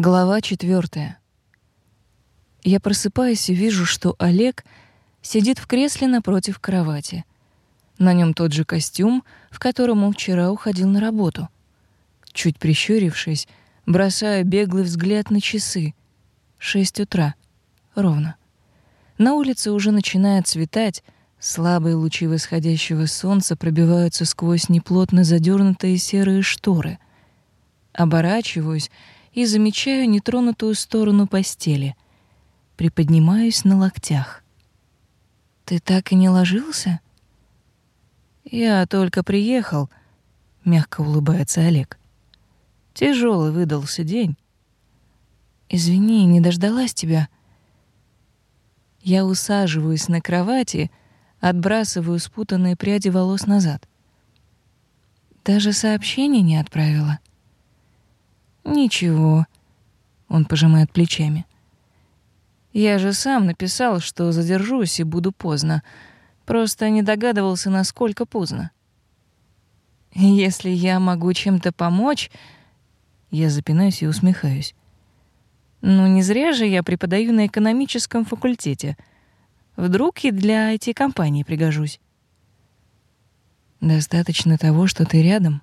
Глава четвертая. Я просыпаюсь и вижу, что Олег сидит в кресле напротив кровати. На нем тот же костюм, в котором он вчера уходил на работу. Чуть прищурившись, бросаю беглый взгляд на часы. Шесть утра. Ровно. На улице уже начинает светать, слабые лучи восходящего солнца пробиваются сквозь неплотно задернутые серые шторы. Оборачиваюсь и замечаю нетронутую сторону постели. Приподнимаюсь на локтях. «Ты так и не ложился?» «Я только приехал», — мягко улыбается Олег. Тяжелый выдался день. «Извини, не дождалась тебя». Я усаживаюсь на кровати, отбрасываю спутанные пряди волос назад. Даже сообщение не отправила. Ничего. Он пожимает плечами. Я же сам написал, что задержусь и буду поздно. Просто не догадывался, насколько поздно. Если я могу чем-то помочь, я запинаюсь и усмехаюсь. Ну не зря же я преподаю на экономическом факультете. Вдруг и для IT-компании пригожусь. Достаточно того, что ты рядом.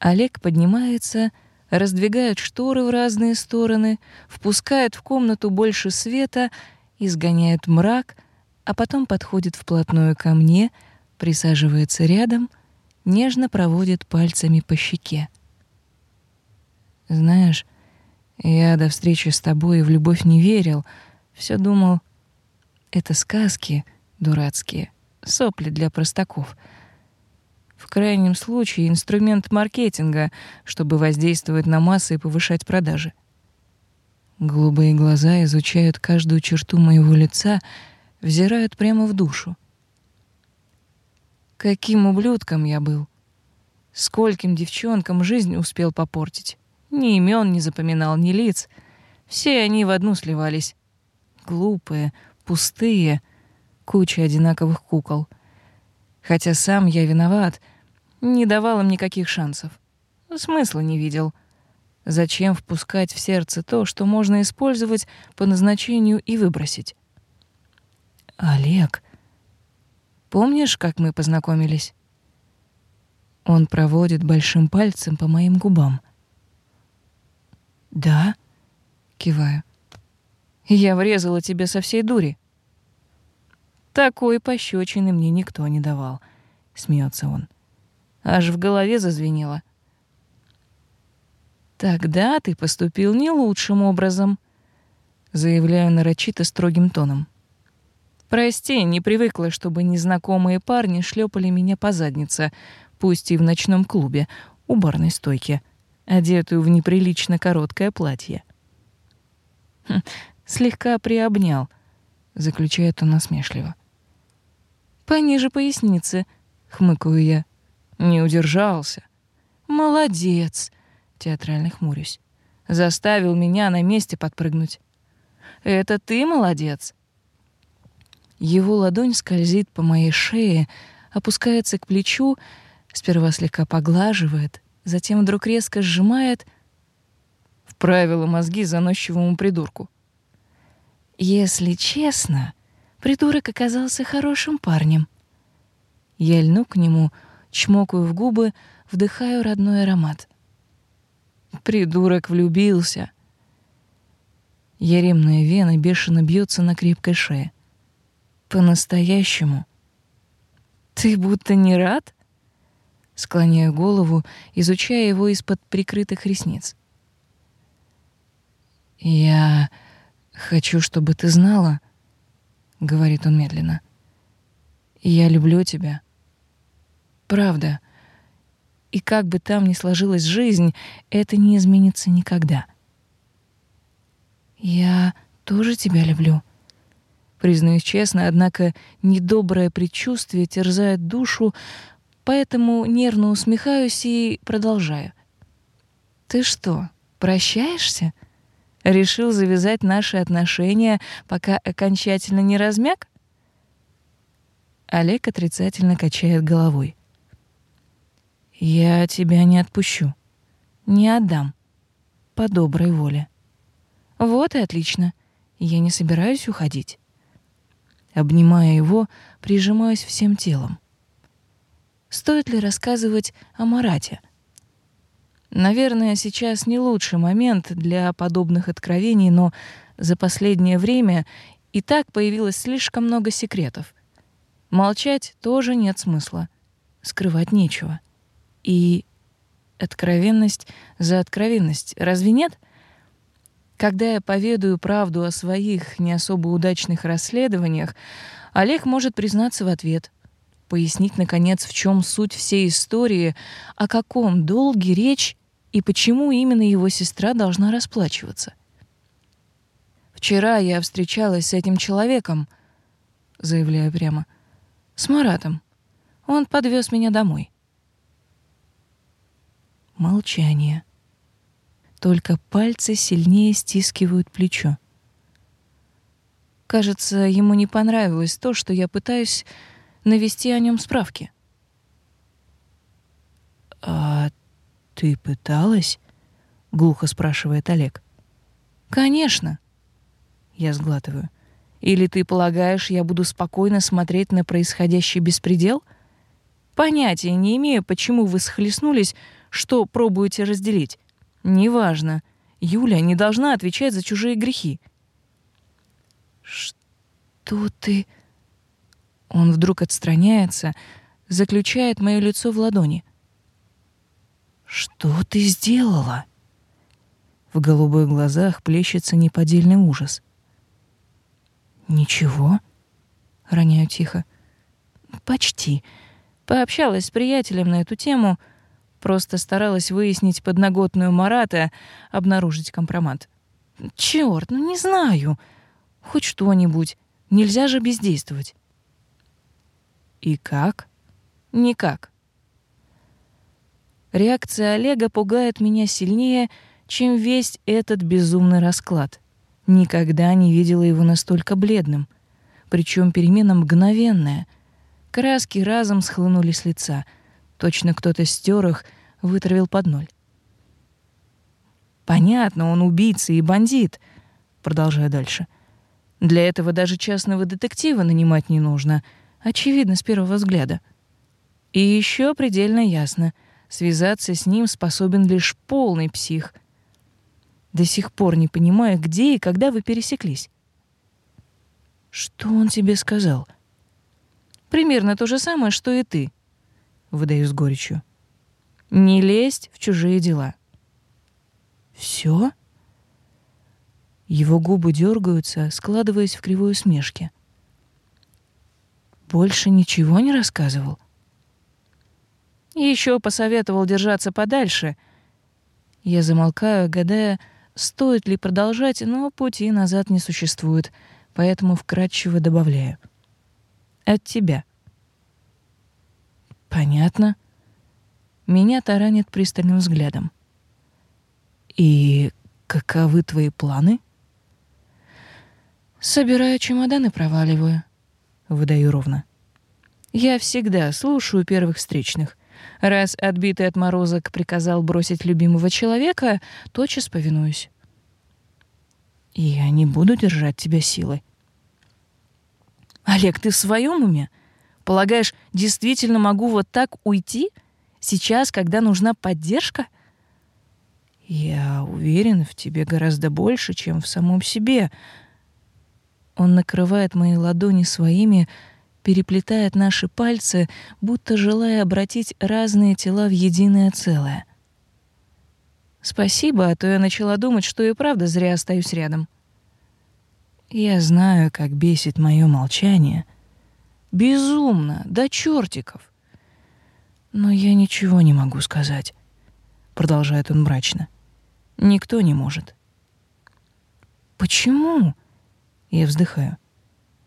Олег поднимается, раздвигает шторы в разные стороны, впускает в комнату больше света, изгоняет мрак, а потом подходит вплотную ко мне, присаживается рядом, нежно проводит пальцами по щеке. Знаешь, я до встречи с тобой в любовь не верил, все думал, это сказки дурацкие, сопли для простаков — в крайнем случае инструмент маркетинга, чтобы воздействовать на массы и повышать продажи. Голубые глаза изучают каждую черту моего лица, взирают прямо в душу. Каким ублюдком я был. Скольким девчонкам жизнь успел попортить. Ни имен не запоминал, ни лиц. Все они в одну сливались. Глупые, пустые, куча одинаковых кукол — Хотя сам я виноват, не давал им никаких шансов. Смысла не видел. Зачем впускать в сердце то, что можно использовать по назначению и выбросить? Олег, помнишь, как мы познакомились? Он проводит большим пальцем по моим губам. Да, киваю. Я врезала тебе со всей дури. Такой пощечины мне никто не давал, смеется он. Аж в голове зазвенело. Тогда ты поступил не лучшим образом, заявляю нарочито строгим тоном. Прости, не привыкла, чтобы незнакомые парни шлепали меня по заднице, пусть и в ночном клубе, у барной стойки, одетую в неприлично короткое платье. Хм, слегка приобнял, заключает он насмешливо. Пониже поясницы, хмыкаю я. Не удержался. Молодец, театрально хмурюсь. Заставил меня на месте подпрыгнуть. Это ты молодец. Его ладонь скользит по моей шее, опускается к плечу, сперва слегка поглаживает, затем вдруг резко сжимает, вправила мозги заносчивому придурку. Если честно, Придурок оказался хорошим парнем. Я льну к нему, чмокаю в губы, вдыхаю родной аромат. Придурок влюбился. Яремная вена бешено бьется на крепкой шее. По-настоящему. Ты будто не рад? Склоняю голову, изучая его из-под прикрытых ресниц. Я хочу, чтобы ты знала, — говорит он медленно. «Я люблю тебя. Правда. И как бы там ни сложилась жизнь, это не изменится никогда». «Я тоже тебя люблю», Признаюсь честно, однако недоброе предчувствие терзает душу, поэтому нервно усмехаюсь и продолжаю. «Ты что, прощаешься?» Решил завязать наши отношения, пока окончательно не размяк? Олег отрицательно качает головой. Я тебя не отпущу. Не отдам. по доброй воле. Вот и отлично. Я не собираюсь уходить. Обнимая его, прижимаюсь всем телом. Стоит ли рассказывать о Марате? Наверное, сейчас не лучший момент для подобных откровений, но за последнее время и так появилось слишком много секретов. Молчать тоже нет смысла. Скрывать нечего. И откровенность за откровенность, разве нет? Когда я поведаю правду о своих не особо удачных расследованиях, Олег может признаться в ответ, пояснить, наконец, в чем суть всей истории, о каком долге речь и почему именно его сестра должна расплачиваться. «Вчера я встречалась с этим человеком», — заявляю прямо, — «с Маратом. Он подвез меня домой». Молчание. Только пальцы сильнее стискивают плечо. Кажется, ему не понравилось то, что я пытаюсь навести о нем справки. «А ты пыталась?» — глухо спрашивает Олег. «Конечно». Я сглатываю. «Или ты полагаешь, я буду спокойно смотреть на происходящий беспредел? Понятия не имею, почему вы схлестнулись что пробуете разделить. Неважно. Юля не должна отвечать за чужие грехи. Что ты... Он вдруг отстраняется, заключает мое лицо в ладони. Что ты сделала? В голубых глазах плещется неподдельный ужас. Ничего, роняю тихо. Почти. Пообщалась с приятелем на эту тему — Просто старалась выяснить подноготную Марата, обнаружить компромат. Чёрт, ну не знаю. Хоть что-нибудь. Нельзя же бездействовать. И как? Никак. Реакция Олега пугает меня сильнее, чем весь этот безумный расклад. Никогда не видела его настолько бледным. Причем перемена мгновенная. Краски разом схлынули с лица — Точно кто-то стер их, вытравил под ноль. Понятно, он убийца и бандит, продолжаю дальше. Для этого даже частного детектива нанимать не нужно, очевидно с первого взгляда. И еще предельно ясно, связаться с ним способен лишь полный псих. До сих пор не понимаю, где и когда вы пересеклись. Что он тебе сказал? Примерно то же самое, что и ты выдаю с горечью. Не лезть в чужие дела. Все? Его губы дергаются, складываясь в кривой усмешке. Больше ничего не рассказывал. Еще посоветовал держаться подальше. Я замолкаю, гадая, стоит ли продолжать, но пути назад не существует, поэтому вкратчиво добавляю. От тебя. Понятно. Меня таранит пристальным взглядом. И каковы твои планы? Собираю чемодан и проваливаю. Выдаю ровно. Я всегда слушаю первых встречных. Раз отбитый отморозок приказал бросить любимого человека, тотчас повинуюсь. Я не буду держать тебя силой. Олег, ты в своем уме? Полагаешь, действительно могу вот так уйти? Сейчас, когда нужна поддержка? Я уверен в тебе гораздо больше, чем в самом себе. Он накрывает мои ладони своими, переплетает наши пальцы, будто желая обратить разные тела в единое целое. Спасибо, а то я начала думать, что и правда зря остаюсь рядом. Я знаю, как бесит мое молчание — Безумно, до чертиков. Но я ничего не могу сказать, продолжает он мрачно. Никто не может. Почему? Я вздыхаю.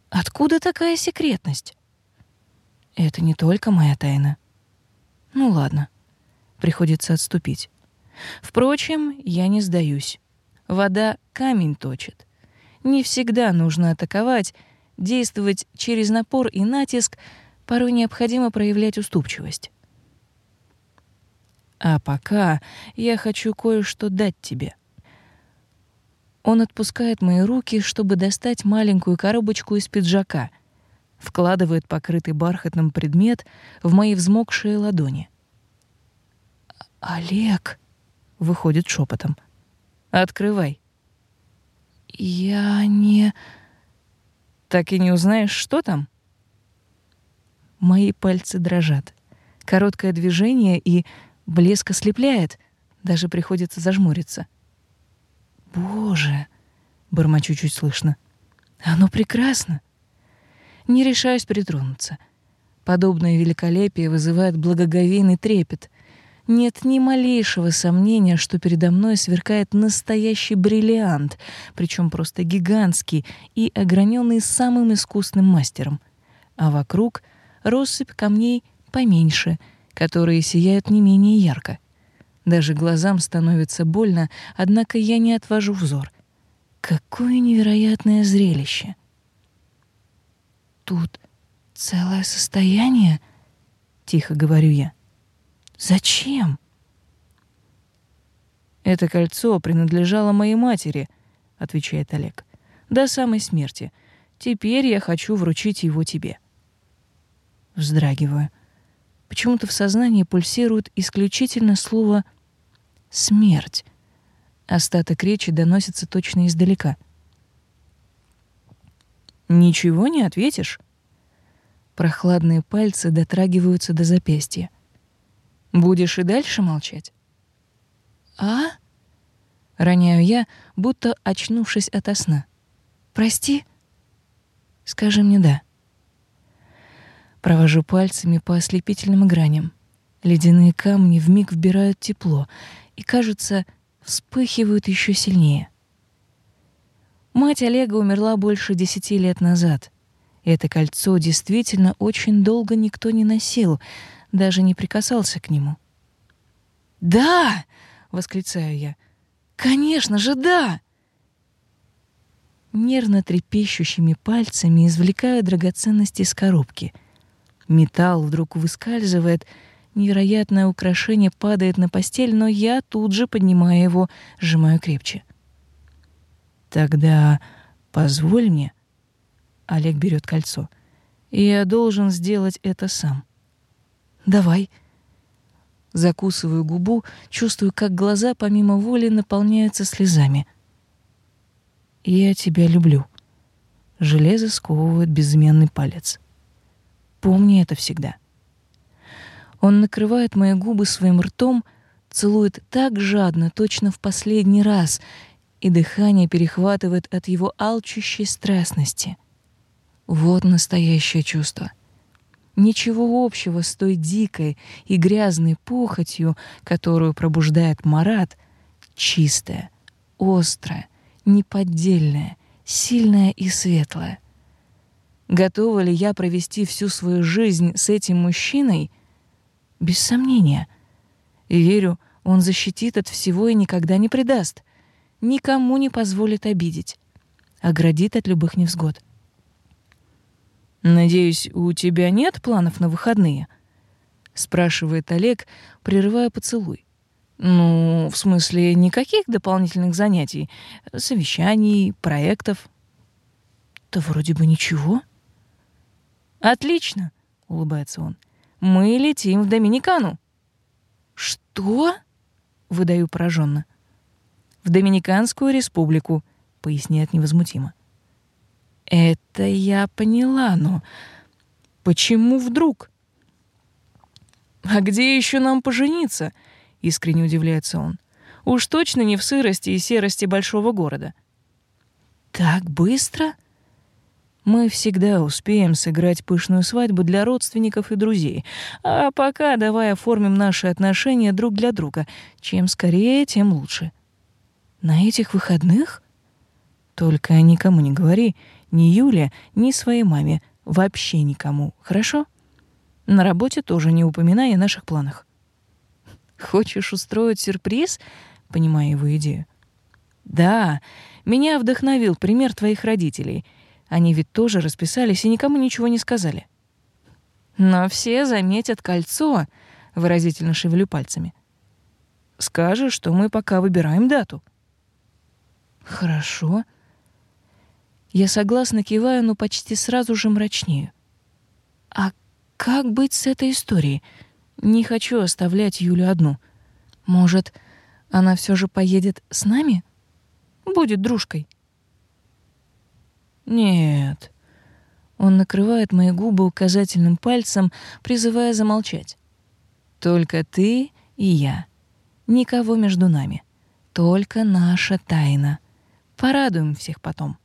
Откуда такая секретность? Это не только моя тайна. Ну ладно, приходится отступить. Впрочем, я не сдаюсь. Вода камень точит. Не всегда нужно атаковать, действовать через напор и натиск, порой необходимо проявлять уступчивость. А пока я хочу кое-что дать тебе. Он отпускает мои руки, чтобы достать маленькую коробочку из пиджака, вкладывает покрытый бархатным предмет в мои взмокшие ладони. «Олег!» — выходит шепотом. «Открывай». «Я не...» «Так и не узнаешь, что там?» Мои пальцы дрожат. Короткое движение и блеск ослепляет. Даже приходится зажмуриться. Боже, бормочу чуть слышно. Оно прекрасно. Не решаюсь притронуться. Подобное великолепие вызывает благоговейный трепет. Нет ни малейшего сомнения, что передо мной сверкает настоящий бриллиант, причем просто гигантский и ограненный самым искусным мастером. А вокруг россыпь камней поменьше, которые сияют не менее ярко. Даже глазам становится больно, однако я не отвожу взор. Какое невероятное зрелище! Тут целое состояние, тихо говорю я. Зачем? Это кольцо принадлежало моей матери, отвечает Олег. До самой смерти. Теперь я хочу вручить его тебе. Вздрагиваю. Почему-то в сознании пульсирует исключительно слово смерть. Остаток речи доносится точно издалека. Ничего не ответишь? Прохладные пальцы дотрагиваются до запястья. Будешь и дальше молчать? А? Роняю я, будто очнувшись ото сна. Прости? Скажи мне «да». Провожу пальцами по ослепительным граням. Ледяные камни вмиг вбирают тепло, и, кажется, вспыхивают еще сильнее. Мать Олега умерла больше десяти лет назад. Это кольцо действительно очень долго никто не носил, даже не прикасался к нему. «Да!» — восклицаю я. «Конечно же, да!» Нервно трепещущими пальцами извлекаю драгоценности из коробки. Металл вдруг выскальзывает — Невероятное украшение падает на постель, но я тут же поднимаю его, сжимаю крепче. Тогда позволь мне. Олег берет кольцо. Я должен сделать это сам. Давай. Закусываю губу, чувствую, как глаза помимо воли наполняются слезами. Я тебя люблю. Железо сковывает безымянный палец. Помни это всегда. Он накрывает мои губы своим ртом, целует так жадно, точно в последний раз, и дыхание перехватывает от его алчущей страстности. Вот настоящее чувство. Ничего общего с той дикой и грязной похотью, которую пробуждает Марат, чистая, острая, неподдельная, сильная и светлая. Готова ли я провести всю свою жизнь с этим мужчиной — без сомнения. Верю, он защитит от всего и никогда не предаст. Никому не позволит обидеть. Оградит от любых невзгод. «Надеюсь, у тебя нет планов на выходные?» — спрашивает Олег, прерывая поцелуй. «Ну, в смысле, никаких дополнительных занятий, совещаний, проектов?» «Да вроде бы ничего». «Отлично», — улыбается он. Мы летим в Доминикану. Что? Выдаю пораженно. В Доминиканскую республику, поясняет невозмутимо. Это я поняла, но почему вдруг? А где еще нам пожениться? Искренне удивляется он. Уж точно не в сырости и серости большого города. Так быстро? Мы всегда успеем сыграть пышную свадьбу для родственников и друзей. А пока давай оформим наши отношения друг для друга. Чем скорее, тем лучше. На этих выходных? Только никому не говори, ни Юле, ни своей маме, вообще никому, хорошо? На работе тоже не упоминай о наших планах. Хочешь устроить сюрприз? Понимаю его идею. Да, меня вдохновил пример твоих родителей — они ведь тоже расписались и никому ничего не сказали. Но все заметят кольцо, выразительно шевелю пальцами. Скажешь, что мы пока выбираем дату. Хорошо. Я согласно киваю, но почти сразу же мрачнею. А как быть с этой историей? Не хочу оставлять Юлю одну. Может, она все же поедет с нами? Будет дружкой. Нет. Он накрывает мои губы указательным пальцем, призывая замолчать. Только ты и я. Никого между нами. Только наша тайна. Порадуем всех потом.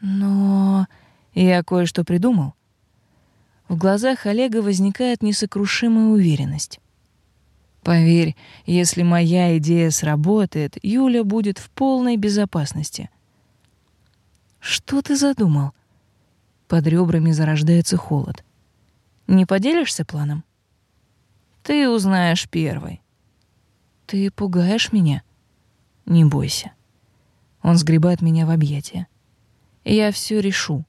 Но я кое-что придумал. В глазах Олега возникает несокрушимая уверенность. Поверь, если моя идея сработает, Юля будет в полной безопасности. Что ты задумал? Под ребрами зарождается холод. Не поделишься планом? Ты узнаешь первой. Ты пугаешь меня? Не бойся. Он сгребает меня в объятия. Я все решу.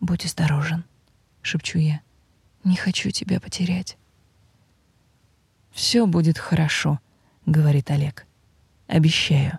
Будь осторожен, шепчу я. Не хочу тебя потерять. Все будет хорошо, говорит Олег. Обещаю.